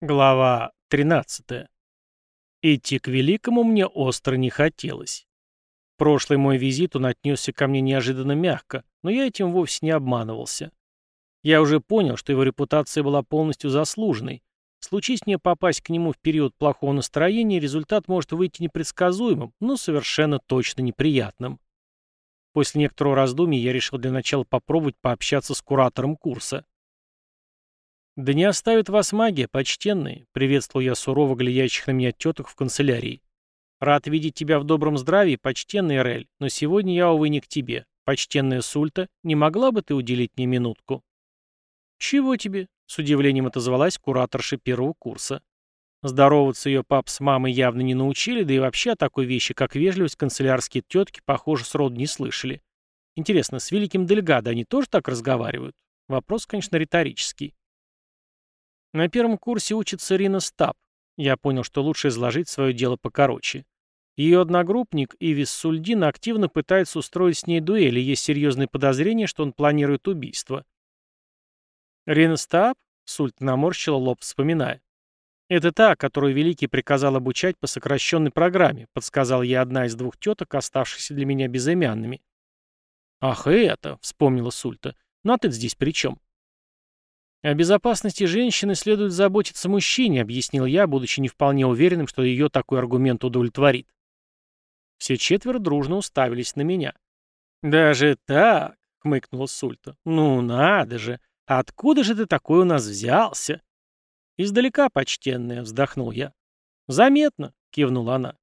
Глава 13. Идти к великому мне остро не хотелось. Прошлый мой визит он отнесся ко мне неожиданно мягко, но я этим вовсе не обманывался. Я уже понял, что его репутация была полностью заслуженной. Случись мне попасть к нему в период плохого настроения, результат может выйти непредсказуемым, но совершенно точно неприятным. После некоторого раздумья я решил для начала попробовать пообщаться с куратором курса. «Да не оставит вас магия, почтенные», — приветствовал я сурово глядящих на меня теток в канцелярии. «Рад видеть тебя в добром здравии, почтенный Рель, но сегодня я, увы, не к тебе. Почтенная Сульта, не могла бы ты уделить мне минутку?» «Чего тебе?» — с удивлением отозвалась кураторша первого курса. Здороваться ее пап с мамой явно не научили, да и вообще о такой вещи, как вежливость, канцелярские тетки, похоже, сроду не слышали. Интересно, с великим Дельгадо они тоже так разговаривают? Вопрос, конечно, риторический. На первом курсе учится Рина Стаб. Я понял, что лучше изложить свое дело покороче. Ее одногруппник Ивис Сульдин активно пытается устроить с ней дуэль, и есть серьезные подозрения, что он планирует убийство. Рина Стаб? Сульт наморщила лоб, вспоминая. «Это та, которую Великий приказал обучать по сокращенной программе», подсказал я одна из двух теток, оставшихся для меня безымянными. «Ах, и это!» — вспомнила Сульта. «Ну а ты здесь при чем?» «О безопасности женщины следует заботиться мужчине», — объяснил я, будучи не вполне уверенным, что ее такой аргумент удовлетворит. Все четверо дружно уставились на меня. «Даже так?» — хмыкнула Сульта. «Ну надо же! Откуда же ты такой у нас взялся?» «Издалека, почтенная», — вздохнул я. «Заметно», — кивнула она.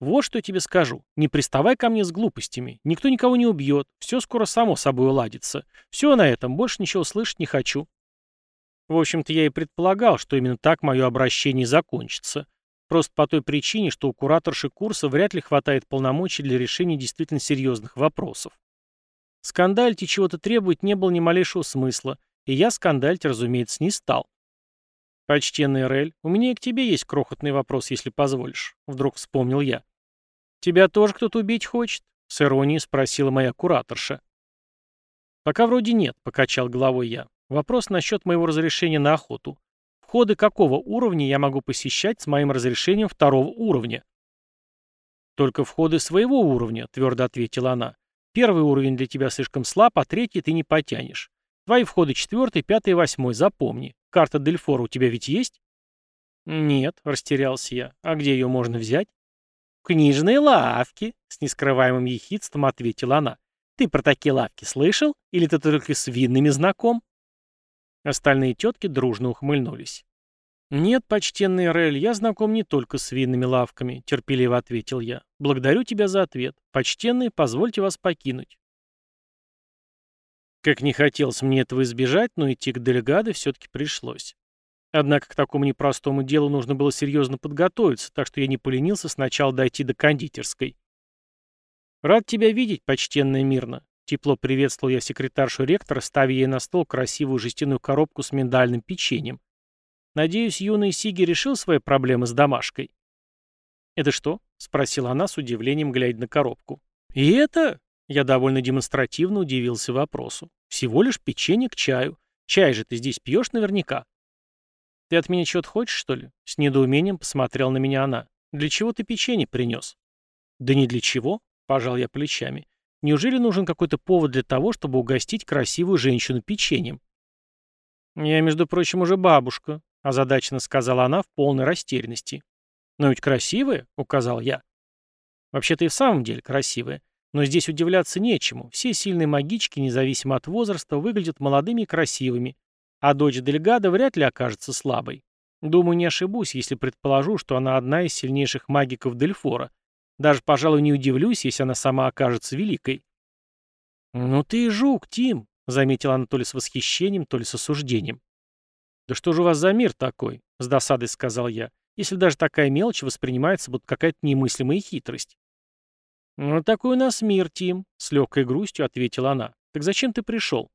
«Вот что я тебе скажу. Не приставай ко мне с глупостями. Никто никого не убьет. Все скоро само собой уладится. Все на этом. Больше ничего слышать не хочу». В общем-то, я и предполагал, что именно так мое обращение закончится. Просто по той причине, что у кураторши курса вряд ли хватает полномочий для решения действительно серьезных вопросов. Скандальте чего-то требовать не было ни малейшего смысла, и я скандальте, разумеется, не стал. «Почтенный Рель, у меня и к тебе есть крохотный вопрос, если позволишь», — вдруг вспомнил я. «Тебя тоже кто-то убить хочет?» — с иронией спросила моя кураторша. «Пока вроде нет», — покачал головой я. Вопрос насчет моего разрешения на охоту. Входы какого уровня я могу посещать с моим разрешением второго уровня? Только входы своего уровня, твердо ответила она. Первый уровень для тебя слишком слаб, а третий ты не потянешь. Твои входы четвертый, пятый и восьмой, запомни. Карта Дельфора у тебя ведь есть? Нет, растерялся я. А где ее можно взять? В книжной лавке, с нескрываемым ехидством ответила она. Ты про такие лавки слышал? Или ты только с винными знаком? Остальные тетки дружно ухмыльнулись. «Нет, почтенный Рель, я знаком не только с винными лавками», — терпеливо ответил я. «Благодарю тебя за ответ. Почтенные, позвольте вас покинуть». Как не хотелось мне этого избежать, но идти к Дельгаде все-таки пришлось. Однако к такому непростому делу нужно было серьезно подготовиться, так что я не поленился сначала дойти до кондитерской. «Рад тебя видеть, почтенная Мирна», Тепло приветствовал я секретаршу ректора, ставя ей на стол красивую жестяную коробку с миндальным печеньем. Надеюсь, юный Сиги решил свои проблемы с домашкой. «Это что?» — спросила она с удивлением, глядя на коробку. «И это?» — я довольно демонстративно удивился вопросу. «Всего лишь печенье к чаю. Чай же ты здесь пьешь наверняка». «Ты от меня чего-то хочешь, что ли?» С недоумением посмотрел на меня она. «Для чего ты печенье принес?» «Да не для чего», — пожал я плечами. Неужели нужен какой-то повод для того, чтобы угостить красивую женщину печеньем? «Я, между прочим, уже бабушка», — озадаченно сказала она в полной растерянности. «Но ведь красивая», — указал я. «Вообще-то и в самом деле красивая. Но здесь удивляться нечему. Все сильные магички, независимо от возраста, выглядят молодыми и красивыми. А дочь Дельгада вряд ли окажется слабой. Думаю, не ошибусь, если предположу, что она одна из сильнейших магиков Дельфора. Даже, пожалуй, не удивлюсь, если она сама окажется великой. «Ну ты и жук, Тим», — заметил Анатолий с восхищением, то ли с осуждением. «Да что же у вас за мир такой?» — с досадой сказал я. «Если даже такая мелочь воспринимается, будто какая-то немыслимая хитрость». «Ну такой у нас мир, Тим», — с легкой грустью ответила она. «Так зачем ты пришел?»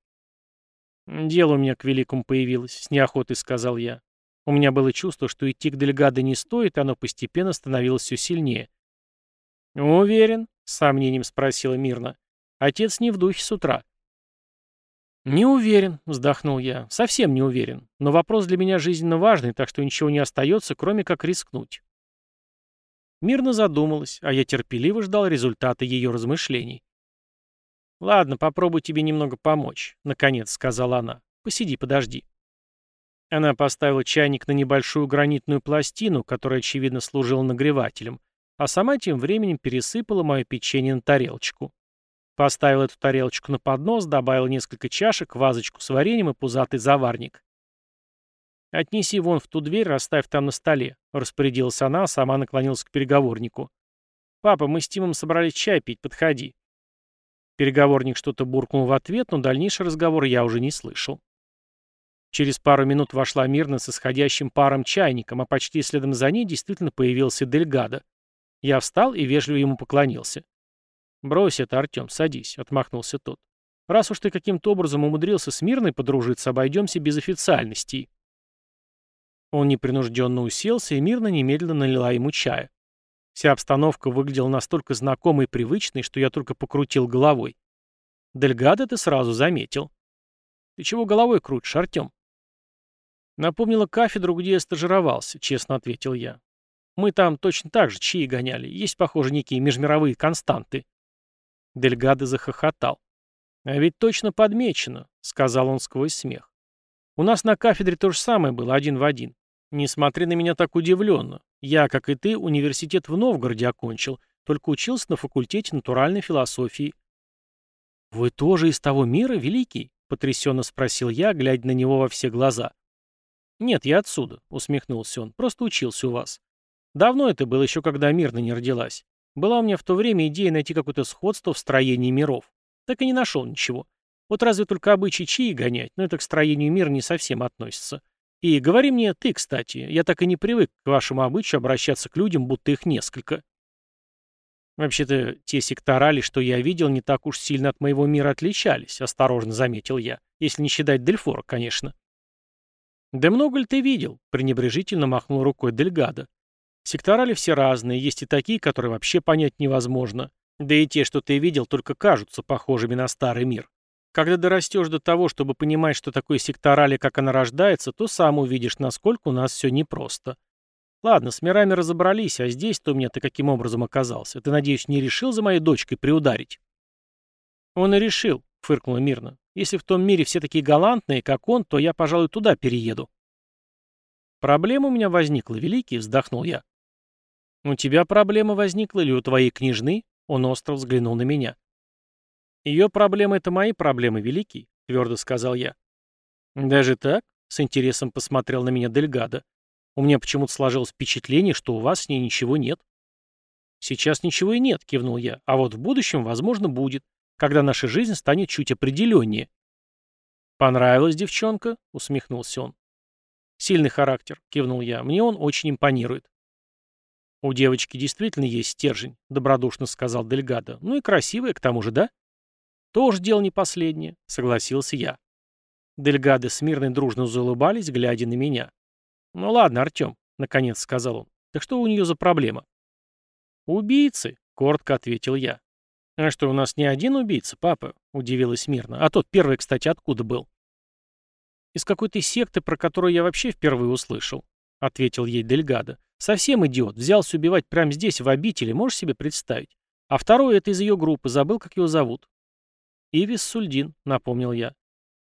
«Дело у меня к великому появилось», — с неохотой сказал я. У меня было чувство, что идти к Дельгадо не стоит, и оно постепенно становилось все сильнее. «Уверен?» — с сомнением спросила Мирна. «Отец не в духе с утра». «Не уверен», — вздохнул я. «Совсем не уверен. Но вопрос для меня жизненно важный, так что ничего не остается, кроме как рискнуть». Мирно задумалась, а я терпеливо ждал результата ее размышлений. «Ладно, попробую тебе немного помочь», — наконец сказала она. «Посиди, подожди». Она поставила чайник на небольшую гранитную пластину, которая, очевидно, служила нагревателем, а сама тем временем пересыпала мое печенье на тарелочку. Поставил эту тарелочку на поднос, добавил несколько чашек, вазочку с вареньем и пузатый заварник. «Отнеси вон в ту дверь, расставь там на столе», — распорядилась она, а сама наклонилась к переговорнику. «Папа, мы с Тимом собрались чай пить, подходи». Переговорник что-то буркнул в ответ, но дальнейший разговор я уже не слышал. Через пару минут вошла мирно с исходящим паром чайником, а почти следом за ней действительно появился Дельгадо. Я встал и вежливо ему поклонился. «Брось это, Артем, садись», — отмахнулся тот. «Раз уж ты каким-то образом умудрился с Мирной подружиться, обойдемся без официальностей». Он непринужденно уселся, и Мирна немедленно налила ему чая. Вся обстановка выглядела настолько знакомой и привычной, что я только покрутил головой. Дельгадо это сразу заметил. «Ты чего головой крутишь, Артем?» «Напомнила кафедру, где я стажировался», — честно ответил я. «Мы там точно так же чьи гоняли. Есть, похоже, некие межмировые константы». Дельгадо захохотал. «А ведь точно подмечено», — сказал он сквозь смех. «У нас на кафедре то же самое было, один в один. Не смотри на меня так удивленно. Я, как и ты, университет в Новгороде окончил, только учился на факультете натуральной философии». «Вы тоже из того мира, Великий?» — потрясенно спросил я, глядя на него во все глаза. «Нет, я отсюда», — усмехнулся он, — «просто учился у вас. Давно это было, еще когда мирно не родилась. Была у меня в то время идея найти какое-то сходство в строении миров. Так и не нашел ничего. Вот разве только обычаи чьи гонять, но это к строению мира не совсем относится. И говори мне ты, кстати, я так и не привык к вашему обычаю обращаться к людям, будто их несколько. Вообще-то, те секторали, что я видел, не так уж сильно от моего мира отличались, осторожно заметил я, если не считать Дельфора, конечно. «Да много ли ты видел?» — пренебрежительно махнул рукой Дельгадо. Секторали все разные, есть и такие, которые вообще понять невозможно. Да и те, что ты видел, только кажутся похожими на старый мир. Когда дорастешь до того, чтобы понимать, что такое секторали, как она рождается, то сам увидишь, насколько у нас все непросто. Ладно, с мирами разобрались, а здесь то у меня ты каким образом оказался? Ты, надеюсь, не решил за моей дочкой приударить? Он и решил, фыркнула мирно. Если в том мире все такие галантные, как он, то я, пожалуй, туда перееду. Проблема у меня возникла, Великий, вздохнул я. «У тебя проблема возникла или у твоей княжны?» Он остро взглянул на меня. «Ее проблемы — это мои проблемы, Великий», — твердо сказал я. «Даже так?» — с интересом посмотрел на меня Дельгадо. «У меня почему-то сложилось впечатление, что у вас с ней ничего нет». «Сейчас ничего и нет», — кивнул я. «А вот в будущем, возможно, будет, когда наша жизнь станет чуть определеннее». «Понравилась девчонка?» — усмехнулся он. «Сильный характер», — кивнул я. «Мне он очень импонирует». «У девочки действительно есть стержень», — добродушно сказал Дельгадо. «Ну и красивая, к тому же, да?» «Тоже дело не последнее», — согласился я. Дельгадо с мирной дружно заулыбались, глядя на меня. «Ну ладно, Артем», — наконец сказал он. «Так что у нее за проблема?» «Убийцы», — коротко ответил я. «А что, у нас не один убийца, папа?» — удивилась мирно. «А тот первый, кстати, откуда был?» «Из какой-то секты, про которую я вообще впервые услышал», — ответил ей Дельгадо. Совсем идиот, взялся убивать прямо здесь, в обители, можешь себе представить? А второй — это из ее группы, забыл, как его зовут. Ивис Сульдин, напомнил я.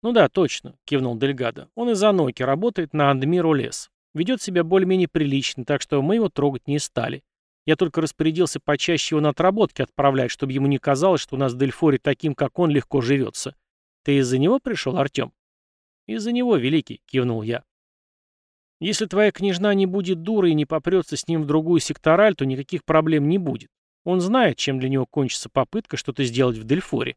Ну да, точно, кивнул Дельгадо. Он из Аноки, работает на Андмиру лес. Ведет себя более-менее прилично, так что мы его трогать не стали. Я только распорядился почаще его на отработки отправлять, чтобы ему не казалось, что у нас в Дельфоре таким, как он, легко живется. Ты из-за него пришел, Артем? Из-за него, Великий, кивнул я. Если твоя княжна не будет дурой и не попрется с ним в другую сектораль, то никаких проблем не будет. Он знает, чем для него кончится попытка что-то сделать в Дельфоре.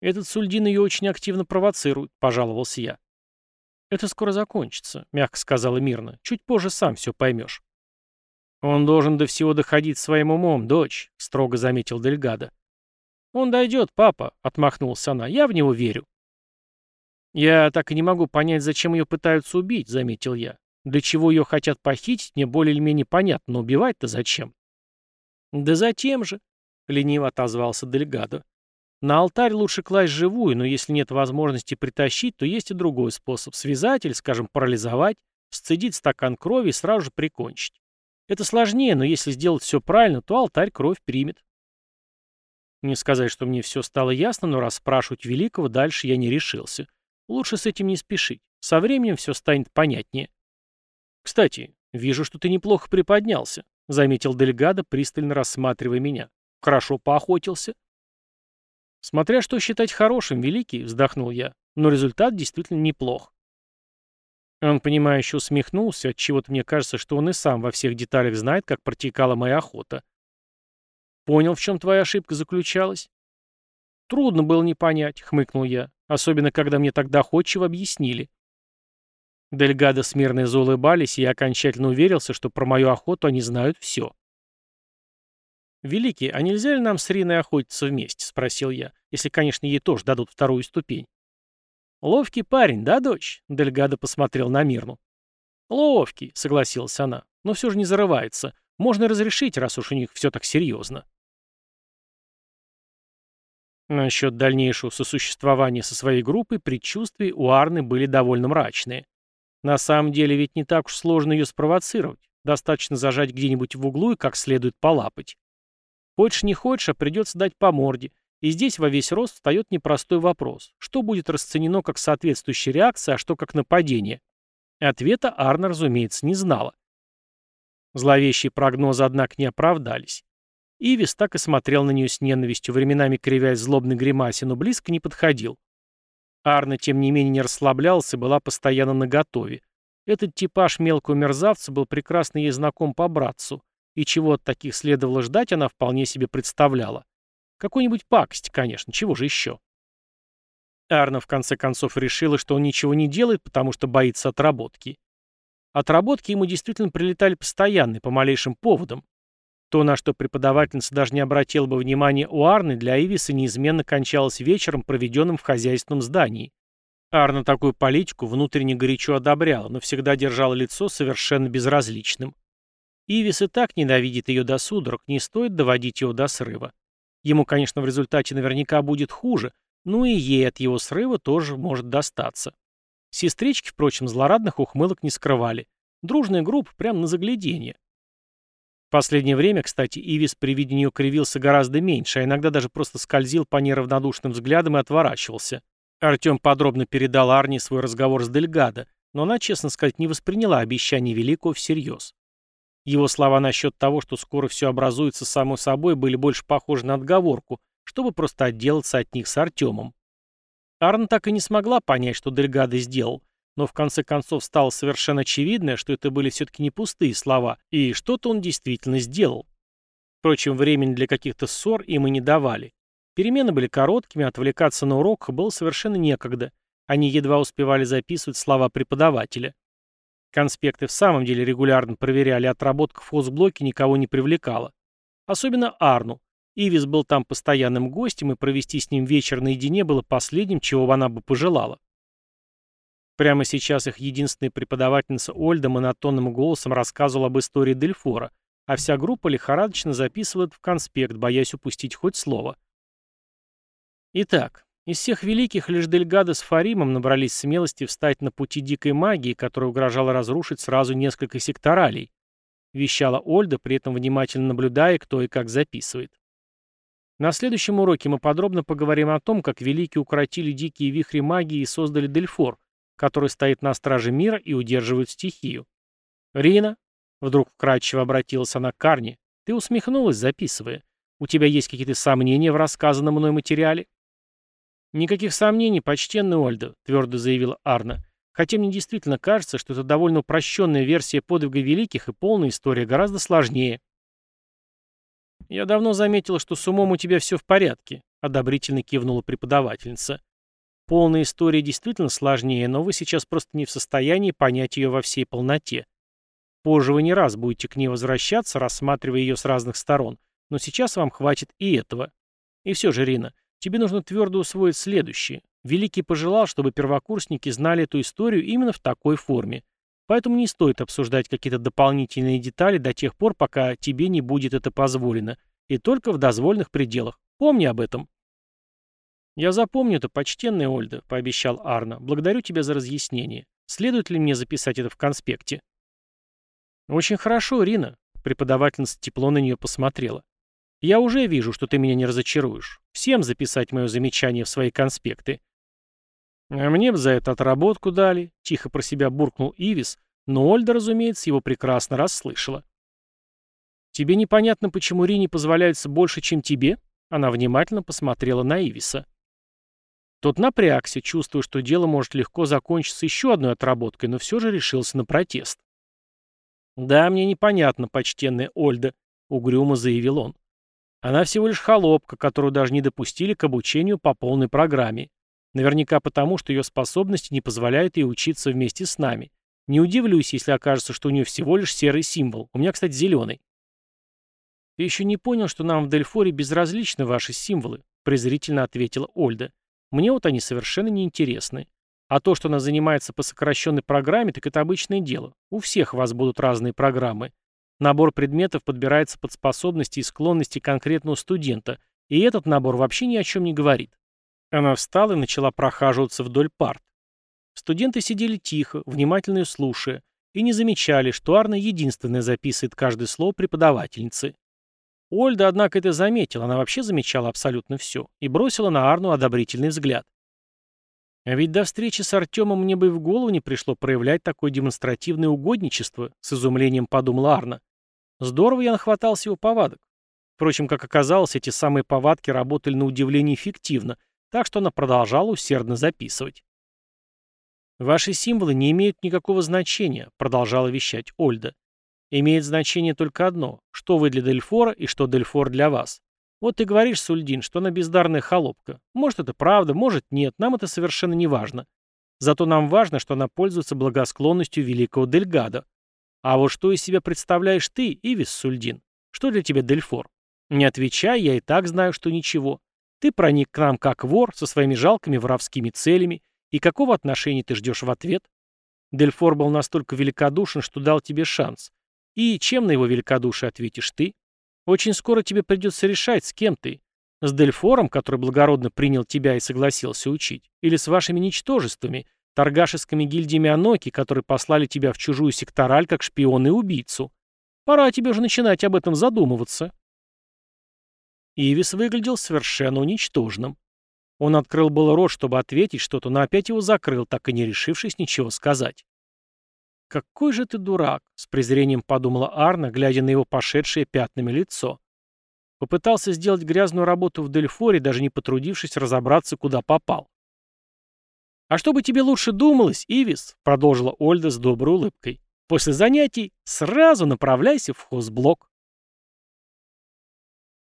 Этот Сульдин ее очень активно провоцирует, пожаловался я. Это скоро закончится, мягко сказала мирно. Чуть позже сам все поймешь. Он должен до всего доходить своим умом, дочь, строго заметил Дельгадо. Он дойдет, папа, отмахнулся она. Я в него верю. «Я так и не могу понять, зачем ее пытаются убить», — заметил я. «Для чего ее хотят похитить, мне более или менее понятно, но убивать-то зачем?» «Да затем же», — лениво отозвался Дельгадо. На алтарь лучше класть живую, но если нет возможности притащить, то есть и другой способ – связать или, скажем, парализовать, сцедить стакан крови и сразу же прикончить. Это сложнее, но если сделать все правильно, то алтарь кровь примет. Не сказать, что мне все стало ясно, но расспрашивать Великого дальше я не решился. Лучше с этим не спешить. Со временем все станет понятнее. Кстати, вижу, что ты неплохо приподнялся, заметил Дельгадо, пристально рассматривая меня. Хорошо поохотился. Смотря что считать хорошим, Великий, вздохнул я, но результат действительно неплох. Он, понимающе усмехнулся, отчего-то мне кажется, что он и сам во всех деталях знает, как протекала моя охота. Понял, в чем твоя ошибка заключалась? Трудно было не понять, хмыкнул я, особенно когда мне тогда доходчиво объяснили. Дельгадо с мирной заулыбались, и я окончательно уверился, что про мою охоту они знают все. «Великий, а нельзя ли нам с Риной охотиться вместе?» — спросил я, если, конечно, ей тоже дадут вторую ступень. «Ловкий парень, да, дочь?» — Дельгадо посмотрел на Мирну. «Ловкий», — согласилась она, — «но все же не зарывается. Можно разрешить, раз уж у них все так серьезно». Насчет дальнейшего сосуществования со своей группой предчувствия у Арны были довольно мрачные. На самом деле ведь не так уж сложно ее спровоцировать. Достаточно зажать где-нибудь в углу и как следует полапать. Хочешь не хочешь, а придется дать по морде, и здесь во весь рост встает непростой вопрос. Что будет расценено как соответствующая реакция, а что как нападение? Ответа Арна, разумеется, не знала. Зловещие прогнозы, однако, не оправдались. Ивис так и смотрел на нее с ненавистью, временами кривясь злобной гримасе, но близко не подходил. Арна, тем не менее, не расслаблялся была постоянно наготове. Этот типаж мелкого мерзавца был прекрасно ей знаком по братцу, и чего от таких следовало ждать, она вполне себе представляла. Какой-нибудь пакость, конечно, чего же еще? Арна в конце концов решила, что он ничего не делает, потому что боится отработки. Отработки ему действительно прилетали постоянно, по малейшим поводам. То, на что преподавательница даже не обратила бы внимания у Арны, для Ивиса неизменно кончалось вечером, проведенным в хозяйственном здании. Арна такую политику внутренне горячо одобряла, но всегда держала лицо совершенно безразличным. Ивис и так ненавидит ее до судорог, не стоит доводить его до срыва. Ему, конечно, в результате наверняка будет хуже, но и ей от его срыва тоже может достаться. Сестрички, впрочем, злорадных ухмылок не скрывали. Дружная группа прямо на загляденье. Последнее время, кстати, Ивис при виде нее кривился гораздо меньше, а иногда даже просто скользил по ней равнодушным взглядам и отворачивался. Артем подробно передал Арне свой разговор с Дельгадо, но она, честно сказать, не восприняла обещание Великого всерьез. Его слова насчет того, что скоро все образуется само собой, были больше похожи на отговорку, чтобы просто отделаться от них с Артемом. Арн так и не смогла понять, что Дельгадо сделал, но в конце концов стало совершенно очевидно, что это были все-таки не пустые слова, и что-то он действительно сделал. Впрочем, времени для каких-то ссор им и не давали. Перемены были короткими, отвлекаться на урок было совершенно некогда. Они едва успевали записывать слова преподавателя. Конспекты в самом деле регулярно проверяли, отработка в хозблоке никого не привлекала. Особенно Арну. Ивис был там постоянным гостем, и провести с ним вечер наедине было последним, чего она бы пожелала. Прямо сейчас их единственная преподавательница Ольда монотонным голосом рассказывала об истории Дельфора, а вся группа лихорадочно записывает в конспект, боясь упустить хоть слово. Итак, из всех великих лишь Дельгадо с Фаримом набрались смелости встать на пути дикой магии, которая угрожала разрушить сразу несколько секторалей, вещала Ольда, при этом внимательно наблюдая, кто и как записывает. На следующем уроке мы подробно поговорим о том, как великие укротили дикие вихри магии и создали Дельфор, который стоит на страже мира и удерживает стихию. «Рина», — вдруг вкратчиво обратилась она к Карне, — «ты усмехнулась, записывая. У тебя есть какие-то сомнения в рассказанном мной материале?» «Никаких сомнений, почтенный Ольда», — твердо заявила Арна. «Хотя мне действительно кажется, что это довольно упрощенная версия подвига великих и полная история гораздо сложнее». «Я давно заметила, что с умом у тебя все в порядке», — одобрительно кивнула преподавательница. «Полная история действительно сложнее, но вы сейчас просто не в состоянии понять ее во всей полноте. Позже вы не раз будете к ней возвращаться, рассматривая ее с разных сторон, но сейчас вам хватит и этого. И все же, Рина, Тебе нужно твердо усвоить следующее. Великий пожелал, чтобы первокурсники знали эту историю именно в такой форме. Поэтому не стоит обсуждать какие-то дополнительные детали до тех пор, пока тебе не будет это позволено. И только в дозволенных пределах. Помни об этом. «Я запомню это, почтенная Ольда», — пообещал Арна. «Благодарю тебя за разъяснение. Следует ли мне записать это в конспекте?» «Очень хорошо, Рина», — преподавательница тепло на нее посмотрела. «Я уже вижу, что ты меня не разочаруешь. Всем записать мое замечание в свои конспекты». «А мне бы за это отработку дали», — тихо про себя буркнул Ивис, но Ольда, разумеется, его прекрасно расслышала. «Тебе непонятно, почему Рине позволяется больше, чем тебе?» Она внимательно посмотрела на Ивиса. Тот напрягся, чувствуя, что дело может легко закончиться еще одной отработкой, но все же решился на протест. «Да, мне непонятно, почтенная Ольда», — угрюмо заявил он. «Она всего лишь холопка, которую даже не допустили к обучению по полной программе. Наверняка потому, что ее способности не позволяют ей учиться вместе с нами. Не удивлюсь, если окажется, что у нее всего лишь серый символ. У меня, кстати, зеленый». «Ты еще не понял, что нам в Дельфоре безразличны ваши символы», — презрительно ответила Ольда. «Мне вот они совершенно не интересны. А то, что она занимается по сокращенной программе, так это обычное дело. У всех вас будут разные программы. Набор предметов подбирается под способности и склонности конкретного студента, и этот набор вообще ни о чем не говорит. Она встала и начала прохаживаться вдоль парт. Студенты сидели тихо, внимательно слушая, и не замечали, что Арна единственная записывает каждое слово преподавательницы. Ольда, однако, это заметила, она вообще замечала абсолютно все, и бросила на Арну одобрительный взгляд. А ведь до встречи с Артемом мне бы и в голову не пришло проявлять такое демонстративное угодничество, с изумлением подумала Арна. Здорово я нахватался его повадок. Впрочем, как оказалось, эти самые повадки работали на удивление эффективно, так что она продолжала усердно записывать. «Ваши символы не имеют никакого значения», — продолжала вещать Ольда. «Имеет значение только одно — что вы для Дельфора и что Дельфор для вас. Вот ты говоришь, Сульдин, что она бездарная холопка. Может, это правда, может, нет, нам это совершенно не важно. Зато нам важно, что она пользуется благосклонностью великого Дельгада. А вот что из себя представляешь ты, Ивис Сульдин? Что для тебя Дельфор? Не отвечай, я и так знаю, что ничего. Ты проник к нам как вор, со своими жалкими воровскими целями, и какого отношения ты ждешь в ответ? Дельфор был настолько великодушен, что дал тебе шанс. И чем на его великодушие ответишь ты? Очень скоро тебе придется решать, с кем ты. С Дельфором, который благородно принял тебя и согласился учить, или с вашими ничтожествами, торгашескими гильдиями Аноки, которые послали тебя в чужую сектораль как шпиона и убийцу. Пора тебе уже начинать об этом задумываться. Ивис выглядел совершенно уничтоженным. Он открыл был рот, чтобы ответить что-то, но опять его закрыл, так и не решившись ничего сказать. «Какой же ты дурак!» — с презрением подумала Арна, глядя на его пошедшее пятнами лицо. Попытался сделать грязную работу в Дельфоре, даже не потрудившись разобраться, куда попал. «А чтобы тебе лучше думалось, Ивис», — продолжила Ольда с доброй улыбкой, — «после занятий сразу направляйся в хозблок».